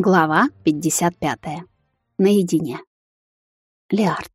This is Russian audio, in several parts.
Глава 55. Наедине. Лиард.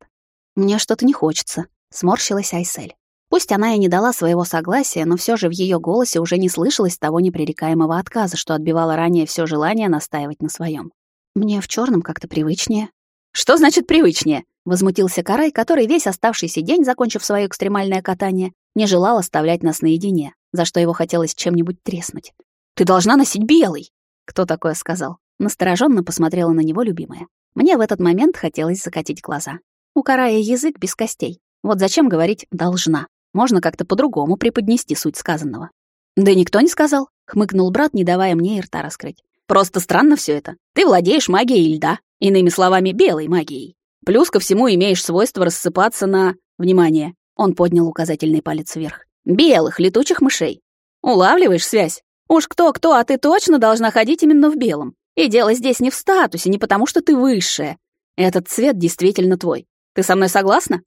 Мне что-то не хочется, сморщилась Айсель. Пусть она и не дала своего согласия, но все же в ее голосе уже не слышалось того непререкаемого отказа, что отбивало ранее все желание настаивать на своем. Мне в черном как-то привычнее. Что значит привычнее? возмутился Карай, который весь оставшийся день, закончив свое экстремальное катание, не желал оставлять нас наедине, за что его хотелось чем-нибудь треснуть. Ты должна носить белый. Кто такое сказал? Настороженно посмотрела на него любимая. Мне в этот момент хотелось закатить глаза. У Карая язык без костей. Вот зачем говорить «должна»? Можно как-то по-другому преподнести суть сказанного. «Да никто не сказал», — хмыкнул брат, не давая мне и рта раскрыть. «Просто странно все это. Ты владеешь магией льда, иными словами, белой магией. Плюс ко всему имеешь свойство рассыпаться на... Внимание!» Он поднял указательный палец вверх. «Белых летучих мышей. Улавливаешь связь? Уж кто-кто, а ты точно должна ходить именно в белом. И дело здесь не в статусе, не потому что ты высшая. Этот цвет действительно твой. Ты со мной согласна?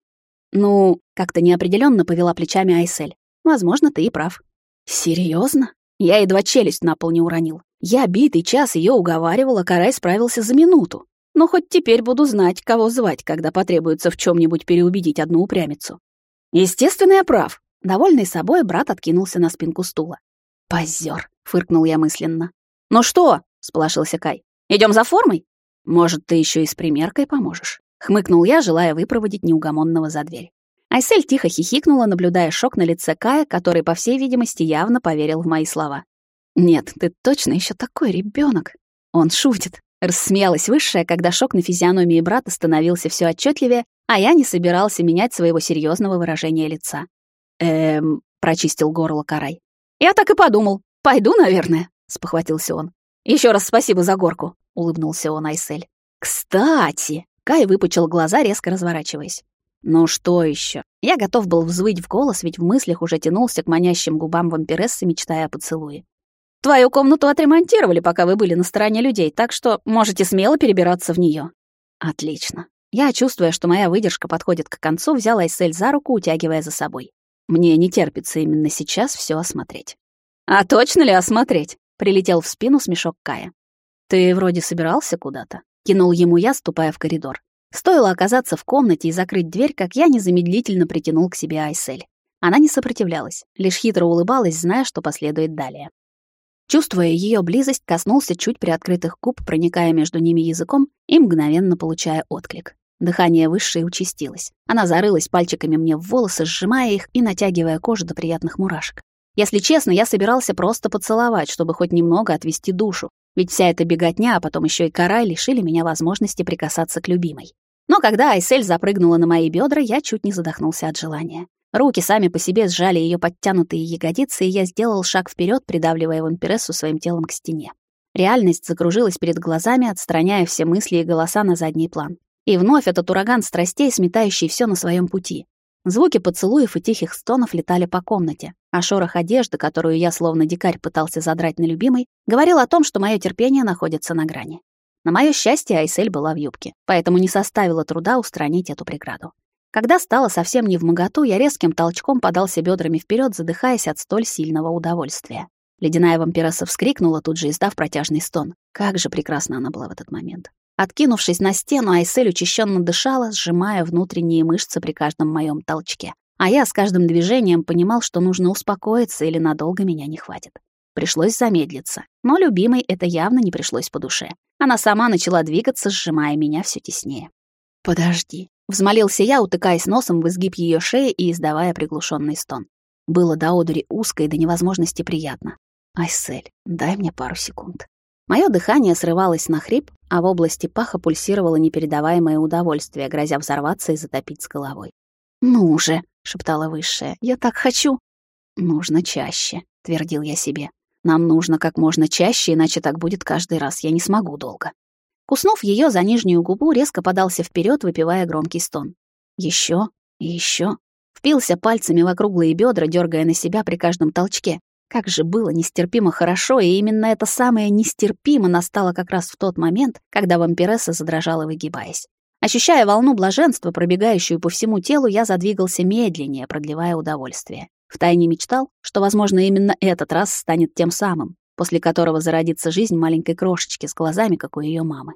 Ну, как-то неопределенно повела плечами Айсель. Возможно, ты и прав. Серьезно? Я едва челюсть на пол не уронил. Я битый час ее уговаривала, Карай справился за минуту. Но хоть теперь буду знать, кого звать, когда потребуется в чем нибудь переубедить одну упрямицу. Естественно, я прав. Довольный собой, брат откинулся на спинку стула. «Позёр», — фыркнул я мысленно. «Ну что?» Сполошился Кай. Идем за формой? Может, ты еще и с примеркой поможешь? Хмыкнул я, желая выпроводить неугомонного за дверь. Айсель тихо хихикнула, наблюдая шок на лице Кая, который, по всей видимости, явно поверил в мои слова. «Нет, ты точно еще такой ребенок. Он шутит. Рассмеялась высшая, когда шок на физиономии брата становился все отчетливее, а я не собирался менять своего серьезного выражения лица. «Эм...» — прочистил горло Карай. «Я так и подумал. Пойду, наверное», — спохватился он. Еще раз спасибо за горку, улыбнулся он Айсель. Кстати, Кай выпучил глаза, резко разворачиваясь. Ну что еще? Я готов был взвыть в голос, ведь в мыслях уже тянулся к манящим губам вампирессы, мечтая о поцелуе. Твою комнату отремонтировали, пока вы были на стороне людей, так что можете смело перебираться в нее. Отлично. Я, чувствуя, что моя выдержка подходит к концу, взяла Айсель за руку, утягивая за собой. Мне не терпится именно сейчас все осмотреть. А точно ли осмотреть? Прилетел в спину смешок Кая. «Ты вроде собирался куда-то?» Кинул ему я, ступая в коридор. Стоило оказаться в комнате и закрыть дверь, как я незамедлительно притянул к себе Айсель. Она не сопротивлялась, лишь хитро улыбалась, зная, что последует далее. Чувствуя ее близость, коснулся чуть приоткрытых губ, проникая между ними языком и мгновенно получая отклик. Дыхание высшее участилось. Она зарылась пальчиками мне в волосы, сжимая их и натягивая кожу до приятных мурашек. Если честно, я собирался просто поцеловать, чтобы хоть немного отвести душу, ведь вся эта беготня, а потом еще и кора лишили меня возможности прикасаться к любимой. Но когда Айсель запрыгнула на мои бедра, я чуть не задохнулся от желания. Руки сами по себе сжали ее подтянутые ягодицы, и я сделал шаг вперед, придавливая вампирессу своим телом к стене. Реальность закружилась перед глазами, отстраняя все мысли и голоса на задний план. И вновь этот ураган страстей, сметающий все на своем пути. Звуки поцелуев и тихих стонов летали по комнате, а шорох одежды, которую я словно дикарь пытался задрать на любимой, говорил о том, что мое терпение находится на грани. На мое счастье, Айсель была в юбке, поэтому не составило труда устранить эту преграду. Когда стало совсем не в моготу, я резким толчком подался бедрами вперед, задыхаясь от столь сильного удовольствия. Ледяная вампиресса вскрикнула, тут же издав протяжный стон. Как же прекрасна она была в этот момент. Откинувшись на стену, Айсель учащенно дышала, сжимая внутренние мышцы при каждом моем толчке. А я с каждым движением понимал, что нужно успокоиться или надолго меня не хватит. Пришлось замедлиться, но любимой это явно не пришлось по душе. Она сама начала двигаться, сжимая меня все теснее. «Подожди», — взмолился я, утыкаясь носом в изгиб ее шеи и издавая приглушенный стон. Было до одури узко и до невозможности приятно. «Айсель, дай мне пару секунд». Мое дыхание срывалось на хрип, а в области паха пульсировало непередаваемое удовольствие, грозя взорваться и затопить с головой. «Ну уже!» — шептала высшая. «Я так хочу!» «Нужно чаще», — твердил я себе. «Нам нужно как можно чаще, иначе так будет каждый раз. Я не смогу долго». Куснув ее за нижнюю губу, резко подался вперед, выпивая громкий стон. Еще и еще. Впился пальцами в округлые бедра, дергая на себя при каждом толчке. Как же было нестерпимо хорошо, и именно это самое нестерпимо настало как раз в тот момент, когда вампиресса задрожала, выгибаясь. Ощущая волну блаженства, пробегающую по всему телу, я задвигался медленнее, продлевая удовольствие. Втайне мечтал, что, возможно, именно этот раз станет тем самым. после которого зародится жизнь маленькой крошечки с глазами, как у ее мамы.